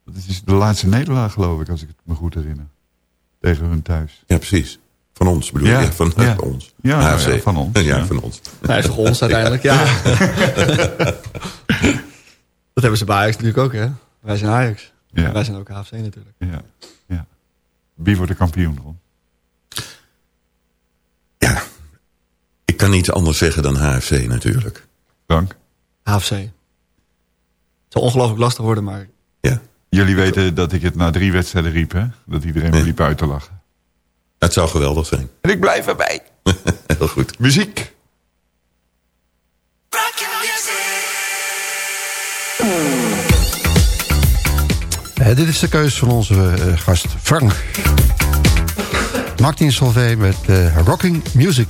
Dat is de laatste nederlaag, geloof ik, als ik het me goed herinner. Tegen hun thuis. Ja, precies. Van ons bedoel Ja, je? Van ja. ons. Ja, nou ja, van ons, Ja, van ons. Hij is ons uiteindelijk, ja. dat hebben ze bij Ajax natuurlijk ook, hè? Wij zijn Ajax. Ja. Wij zijn ook AFC natuurlijk. Ja, ja. Wie wordt de kampioen, Ron? Ik kan niet anders zeggen dan HFC natuurlijk. Frank? AFC. Het zal ongelooflijk lastig worden, maar Jullie weten dat ik het na drie wedstrijden riep, hè? Dat iedereen me liep uit te lachen. Het zou geweldig zijn. En ik blijf erbij. Heel goed. Muziek. Eh, dit is de keus van onze eh, gast Frank. Martin Solvay met eh, Rocking Music.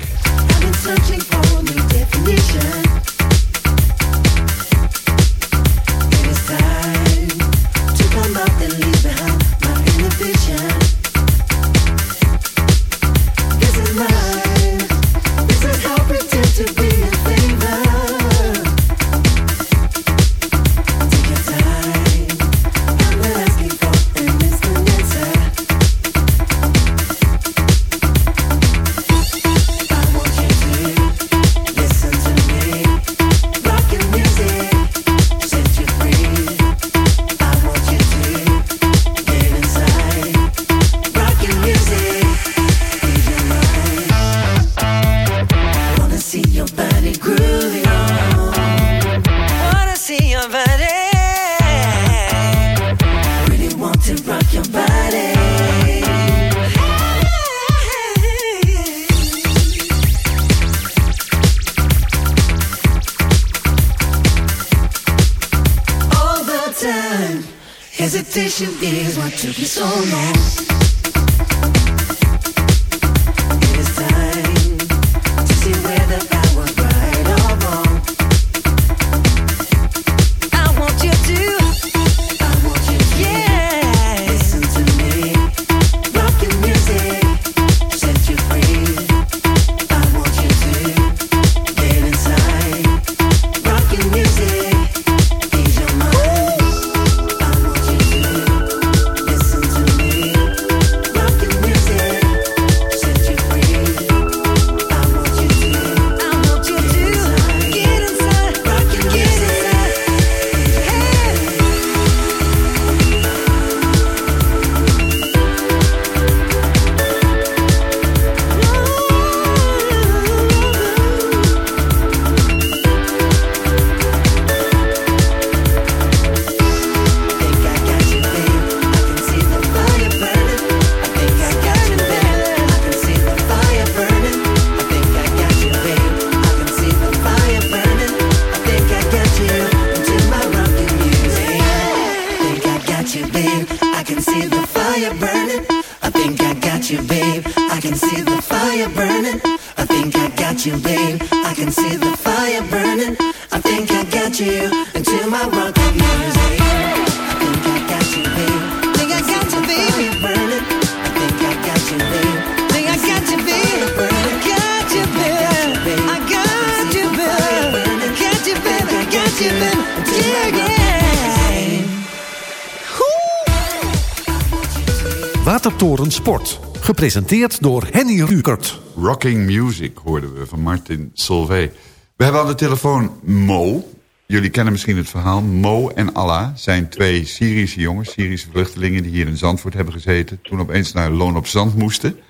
Gepresenteerd door Henny Rukert. Rocking Music hoorden we van Martin Solvay. We hebben aan de telefoon Mo. Jullie kennen misschien het verhaal. Mo en Allah zijn twee Syrische jongens, Syrische vluchtelingen... die hier in Zandvoort hebben gezeten. Toen opeens naar Loon op Zand moesten.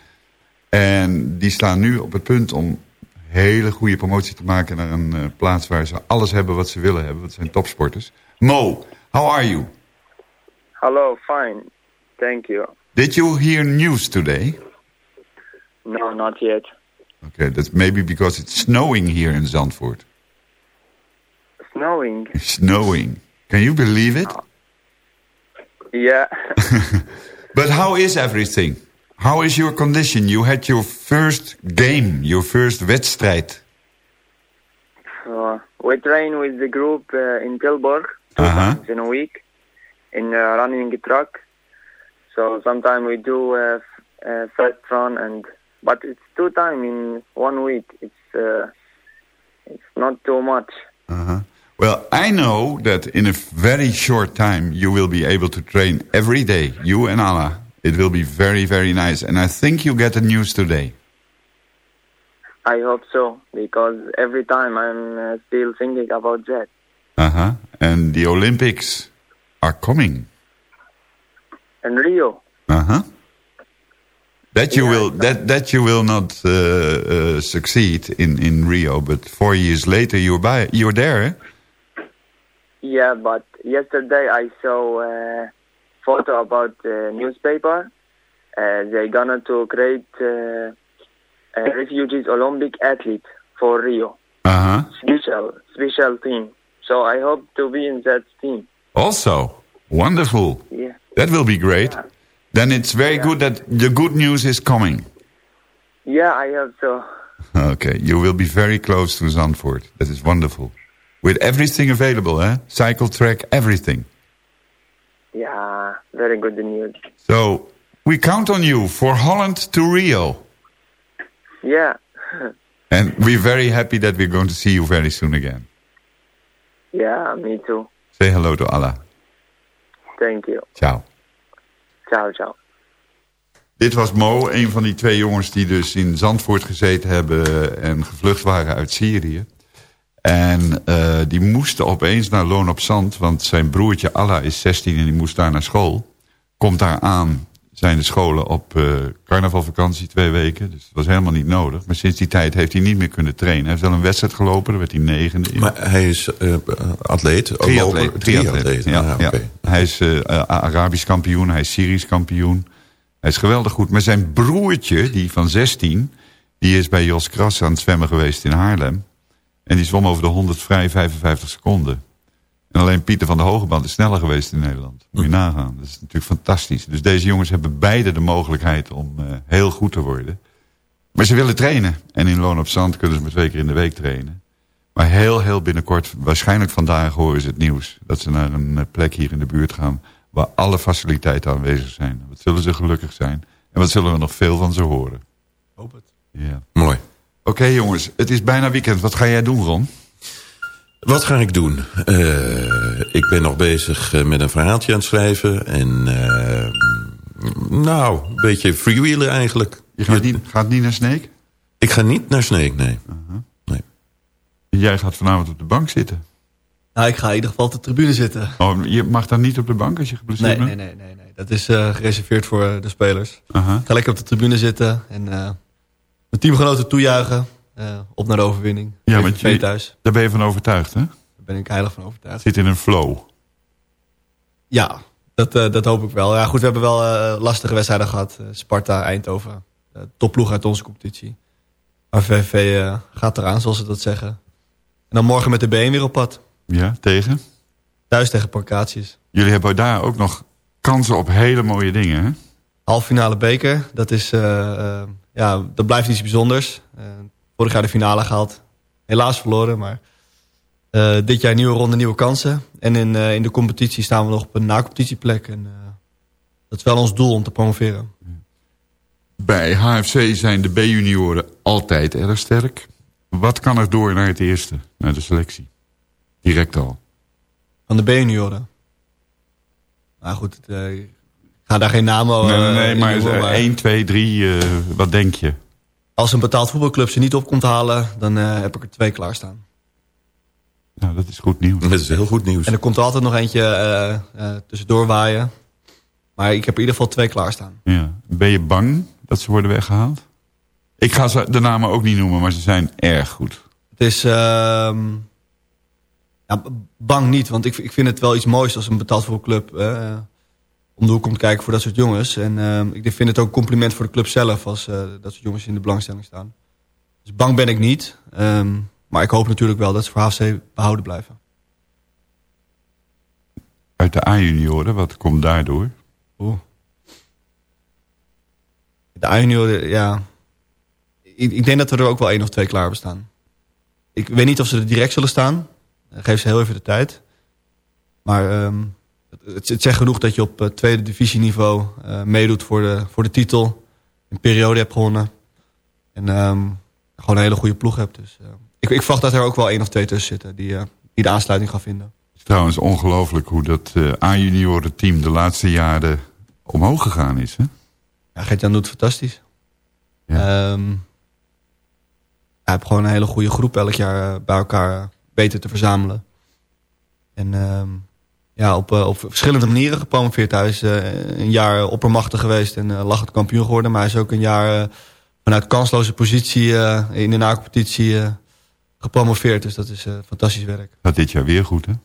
En die staan nu op het punt om hele goede promotie te maken... naar een eh, plaats waar ze alles hebben wat ze willen hebben. Dat zijn topsporters. Mo, how are you? Hello, fine. Thank you. Did you hear news today? No, not yet. Okay, that's maybe because it's snowing here in Zandvoort. Snowing. Snowing. Can you believe it? Yeah. But how is everything? How is your condition? You had your first game, your first wedstrijd. Uh, we train with the group uh, in Tilburg two Uh-huh. times in a week in uh, running a truck. So sometimes we do uh, f- uh, first run and but it's two time in one week. It's uh, it's not too much. Uh-huh. Well, I know that in a very short time you will be able to train every day, you and Allah. It will be very, very nice. And I think you get the news today. I hope so because every time I'm uh, still thinking about that. Uh-huh. And the Olympics are coming. And Rio. Uh-huh. That you will that that you will not uh, uh, succeed in, in Rio, but four years later you're by you're there. Eh? Yeah, but yesterday I saw a photo about the newspaper. Uh, they're gonna to create uh, a refugees Olympic athlete for Rio. Uh-huh. Special, special team. So I hope to be in that team. Also, wonderful. Yeah. That will be great. Then it's very good that the good news is coming. Yeah, I hope so. Okay, you will be very close to Zandvoort. That is wonderful. With everything available, eh? Cycle track, everything. Yeah, very good news. So, we count on you for Holland to Rio. Yeah. And we're very happy that we're going to see you very soon again. yeah, me too. Say hello to Allah. Thank you. Ciao. Ciao. Dit was Mo, een van die twee jongens die dus in Zandvoort gezeten hebben en gevlucht waren uit Syrië. En eh, die moesten opeens naar Loon op Zand, want zijn broertje Allah is 16 en die moest daar naar school. Komt daar aan, zijn de scholen op eh, carnavalvakantie twee weken, dus dat was helemaal niet nodig. Maar sinds die tijd heeft hij niet meer kunnen trainen. Hij heeft wel een wedstrijd gelopen, daar werd hij negende in. Maar hij is eh, atleet? Triatleet. triatleet. Ja, ah, ja. Hij is eh, eh, Arabisch kampioen, hij is Syrisch kampioen. Hij is geweldig goed. Maar zijn broertje, die van 16... die is bij Jos Kras aan het zwemmen geweest in Haarlem. En die zwom over de 100 vrij 55 seconden. En alleen Pieter van der Hogeband is sneller geweest in Nederland. Moet je nagaan. Dat is natuurlijk fantastisch. Dus deze jongens hebben beide de mogelijkheid om eh, heel goed te worden. Maar ze willen trainen. En in Loon op Zand kunnen ze maar twee keer in de week trainen. Maar heel, heel binnenkort, waarschijnlijk vandaag horen ze het nieuws... dat ze naar een eh, plek hier in de buurt gaan... waar alle faciliteiten aanwezig zijn. Wat zullen ze gelukkig zijn. En wat zullen we nog veel van ze horen. Hoop het. Ja. Mooi. Oké jongens, het is bijna weekend. Wat ga jij doen, Ron? Wat ga ik doen? Eh, ik ben nog bezig eh, met een verhaaltje aan het schrijven. En eh, nou, een beetje freewheelen eigenlijk. Je gaat niet, gaat niet naar Sneek? Ik ga niet naar Sneek, nee. Jij gaat vanavond op de bank zitten. Nou, ik ga in ieder geval op de tribune zitten. Oh, je mag dan niet op de bank als je geblesseerd Nee, bent? nee, nee, nee, nee. Dat is eh, gereserveerd voor de spelers. Aha. Ik ga lekker op de tribune zitten en eh, mijn teamgenoten toejuichen. Eh, op naar de overwinning. Ja, want je, thuis. daar ben je van overtuigd, hè? Daar ben ik heilig van overtuigd. Zit in een flow. Ja, dat, eh, dat hoop ik wel. Ja, goed, we hebben wel eh, lastige wedstrijden gehad. Eh, Sparta, Eindhoven. Topploeg uit onze competitie. Maar VVV eh, gaat eraan, zoals ze dat zeggen. En dan morgen met de B1 weer op pad. Ja, tegen? Thuis tegen Parkatius. Jullie hebben daar ook nog kansen op hele mooie dingen, hè? Halffinale beker. Dat is ja, dat blijft iets bijzonders. Vorig jaar de finale gehaald. Helaas verloren, maar eh, dit jaar nieuwe ronde, nieuwe kansen. En in, eh, in de competitie staan we nog op een na-competitieplek. En eh, dat is wel ons doel om te promoveren. Bij HFC zijn de B-junioren altijd erg sterk. Wat kan er door naar het eerste, naar de selectie? Direct al. Van de B-junioren. Nou goed, het, ik ga daar geen namen nee, nee, nee, maar noemen, 1, 2, 3, wat denk je? Als een betaald voetbalclub ze niet op komt halen, dan eh, heb ik er twee klaarstaan. Nou, dat is goed nieuws. Dat is heel goed nieuws. En er komt er altijd nog eentje eh, eh, tussendoor waaien. Maar ik heb in ieder geval twee klaarstaan. Ja. Ben je bang dat ze worden weggehaald? Ik ga ze de namen ook niet noemen, maar ze zijn erg goed. Het is... ehm, ja, bang niet, want ik, ik vind het wel iets moois als een betaald voetbalclub... om de hoek komt kijken voor dat soort jongens. En ehm, ik vind het ook een compliment voor de club zelf... als eh, dat soort jongens in de belangstelling staan. Dus bang ben ik niet. ehm, maar ik hoop natuurlijk wel dat ze voor HFC behouden blijven. Uit de A-junioren, wat komt daardoor? Oeh. De A-junioren, ja... Ik, ik denk dat er ook wel één of twee klaar bestaan. Ik weet niet of ze er direct zullen staan. Geef ze heel even de tijd. Maar ehm, het, het zegt genoeg dat je op eh, tweede divisieniveau eh, meedoet voor de, voor de titel. Een periode hebt gewonnen. En ehm, gewoon een hele goede ploeg hebt. Dus, eh, ik, ik verwacht dat er ook wel één of twee tussen zitten die, die de aansluiting gaan vinden. Het is trouwens ongelooflijk hoe dat A-junioren team de laatste jaren omhoog gegaan is. Hè? Ja, Gert-Jan doet het fantastisch. Ehm, hij heeft gewoon een hele goede groep elk jaar bij elkaar weten te verzamelen. En ehm, ja, op, eh, op verschillende manieren gepromoveerd. Hij is eh, een jaar oppermachtig geweest en uh, lachend kampioen geworden. Maar hij is ook een jaar eh, vanuit kansloze positie eh, in de na-competitie eh, gepromoveerd. Dus dat is eh, fantastisch werk. Gaat dit jaar weer goed, hè? En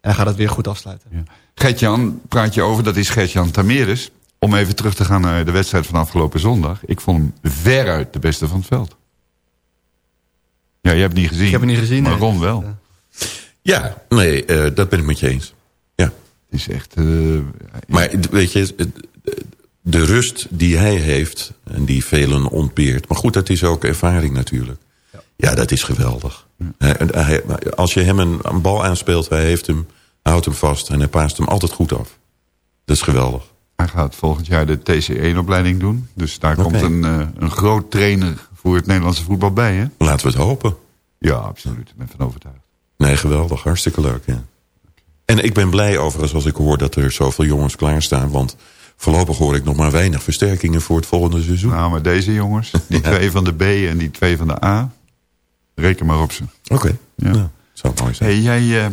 hij gaat het weer goed afsluiten. Gertjan, praat je over, dat is Gertjan Tameres. Om even terug te gaan naar de wedstrijd van afgelopen zondag. Ik vond hem veruit de beste van het veld. Ja, je hebt het niet gezien. Ik heb het niet gezien. Maar nee. Ron wel. Ja, nee, eh, dat ben ik met je eens. Ja. Het is echt... eh, Maar weet je, de rust die hij heeft, en die velen ontbeert. Maar goed, dat is ook ervaring natuurlijk. Ja, dat is geweldig. Hij- als je hem een, een bal aanspeelt, hij heeft hem, houdt hem vast en hij paast hem altijd goed af. Dat is geweldig. Hij gaat volgend jaar de TC1-opleiding doen. Dus daar komt een, eh, een groot trainer voor het Nederlandse voetbal bij, hè? Laten we het hopen. Ja, absoluut. Ik ben van overtuigd. Nee, geweldig. Hartstikke leuk, ja. En ik ben blij overigens als ik hoor dat er zoveel jongens klaarstaan. Want voorlopig hoor ik nog maar weinig versterkingen voor het volgende seizoen. Nou, maar deze jongens, die twee van de B en die twee van de A... reken maar op ze. Oké, Ja. nou, zou mooi zijn. Hey, jij eh,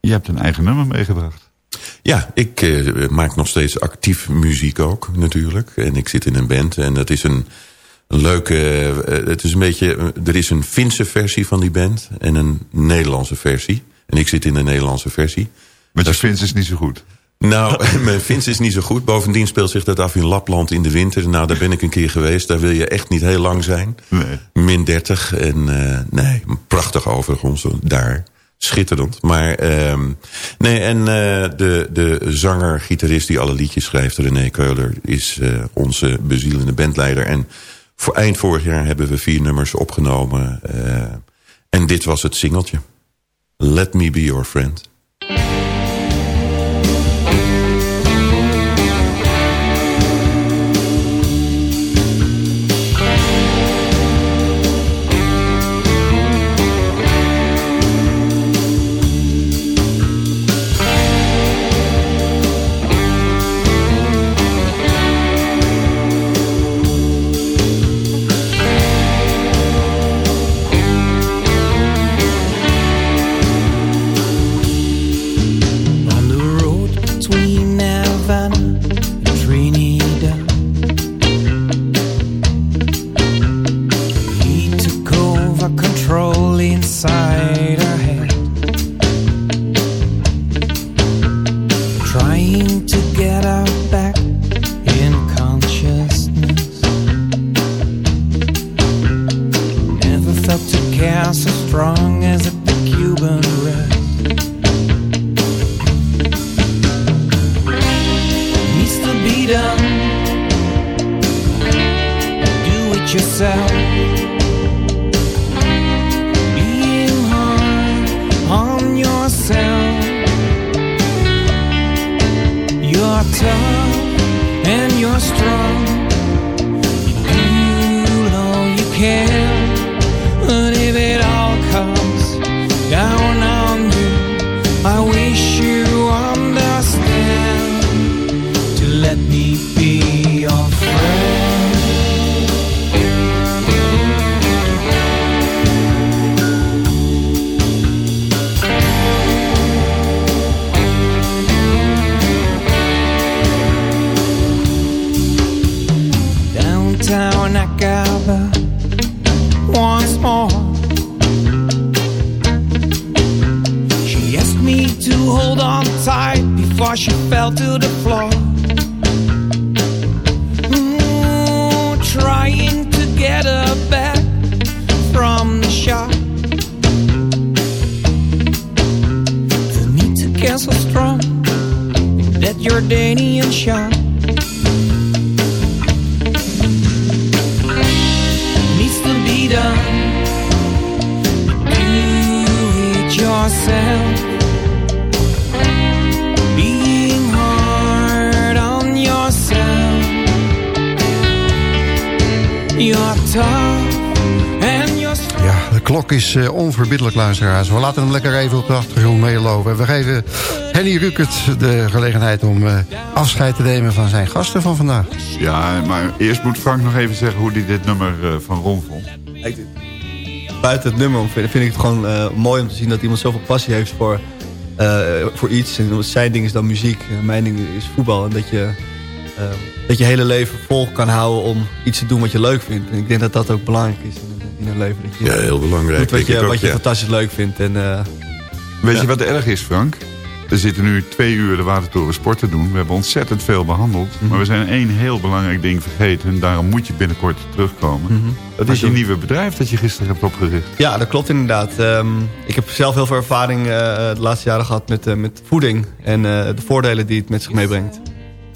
je hebt een eigen nummer meegebracht. Ja, ik eh, maak nog steeds actief muziek ook natuurlijk. En ik zit in een band en het is een, een leuke... eh, het is een beetje... eh, er is een Finse versie van die band en een Nederlandse versie. En ik zit in de Nederlandse versie. Met je Fins is niet zo goed. Nou, mijn Fins is niet zo goed. Bovendien speelt zich dat af in Lapland in de winter. Nou, daar ben ik een keer geweest. Daar wil je echt niet heel lang zijn. Nee. Min 30. En eh, nee, prachtig overigens daar. Schitterend. Maar ehm, nee, en de, de zanger, gitarist die alle liedjes schrijft, René Keuler, is onze bezielende bandleider. En voor eind vorig jaar hebben we vier nummers opgenomen. eh, en dit was het singeltje. Let me be your friend. Luisteraars. We laten hem lekker even op de achtergrond meelopen. We geven Henny Rukert de gelegenheid om eh, afscheid te nemen van zijn gasten van vandaag. Ja, maar eerst moet Frank nog even zeggen hoe hij dit nummer eh, van Ron vond. buiten het nummer vind, ik het gewoon eh, mooi om te zien dat iemand zoveel passie heeft voor, eh, voor iets. En zijn ding is dan muziek, en mijn ding is voetbal. En dat je dat je hele leven vol kan houden om iets te doen wat je leuk vindt. En ik denk dat dat ook belangrijk is leven. Dat je Ja, heel belangrijk, Doet wat je, ik ook, wat je ja. fantastisch leuk vindt. En, eh, Weet ja. je wat erg is, Frank? We zitten nu twee uur de Watertoren Sport te doen. We hebben ontzettend veel behandeld. Mhm. Maar we zijn één heel belangrijk ding vergeten. En daarom moet je binnenkort terugkomen. Mhm. Dat is je nieuwe bedrijf dat je gisteren hebt opgericht. Ja, dat klopt inderdaad. Ehm, ik heb zelf heel veel ervaring eh, de laatste jaren gehad met, eh, met voeding. En eh, de voordelen die het met zich meebrengt.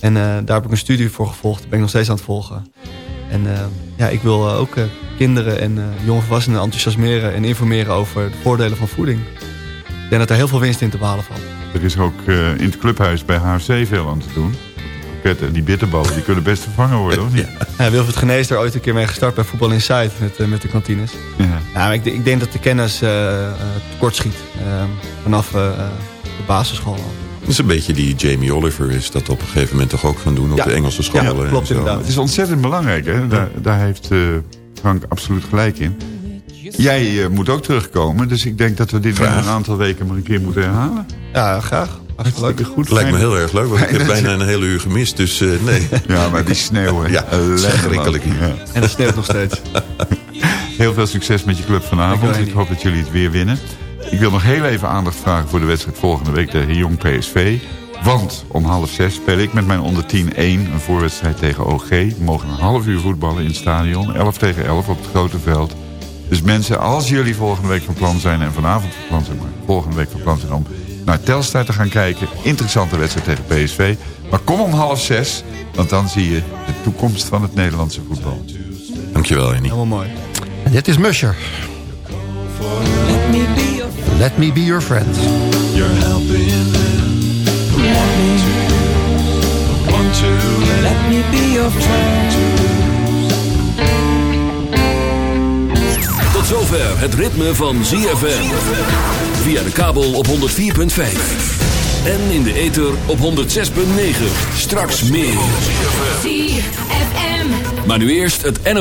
En eh, daar heb ik een studie voor gevolgd. Dat ben ik nog steeds aan het volgen. En eh, ja, ik wil eh, ook eh, kinderen en jonge volwassenen enthousiasmeren en informeren over de voordelen van voeding. Ik denk dat er heel veel winst in te behalen valt. Er is ook in het clubhuis bij HFC veel aan te doen. En die bitterballen, die kunnen best vervangen worden, of niet? Ja, Wilfried Genees er ooit een keer mee gestart bij Voetbal Inside met, met de kantines. Ja. Ik, ik denk dat de kennis eh, tekort schiet. vanaf de basisschool al. Dat is een beetje die Jamie Oliver is dat op een gegeven moment toch ook gaan doen op Ja. de Engelse Ja, scholen. klopt en zo. inderdaad. Het is ontzettend belangrijk, hè? Daar, daar heeft eh, Frank absoluut gelijk in. Jij eh, moet ook terugkomen, dus ik denk dat we dit in Graag. een aantal weken maar een keer moeten herhalen. Ja, graag. Hartstikke goed. Lijkt me heel erg leuk, want ik heb bijna een hele uur gemist. Dus eh, nee. Ja, maar die sneeuw, hè? Ja, hier. Ja. En dat sneeuwt nog steeds. Heel veel succes met je club vanavond. Ik hoop dat jullie het weer winnen. Ik wil nog heel even aandacht vragen voor de wedstrijd volgende week tegen Jong PSV. Want om half zes speel ik met mijn onder 10 1 een voorwedstrijd tegen OG. We mogen een half uur voetballen in het stadion. 11 tegen 11 op het grote veld. Dus mensen, als jullie volgende week van plan zijn... en vanavond van plan zijn, maar volgende week van plan zijn... om naar Telstar te gaan kijken. Interessante wedstrijd tegen PSV. Maar kom om half zes, want dan zie je de toekomst van het Nederlandse voetbal. Dankjewel, Henny. Helemaal mooi. En dit is Musher. Let me be your Let me be your friend. You're helping Want to let me be your friend. Tot zover het ritme van ZFM. Via de kabel op 104.5. En in de ether op 106.9. Straks meer. ZFM. Maar nu eerst het NO.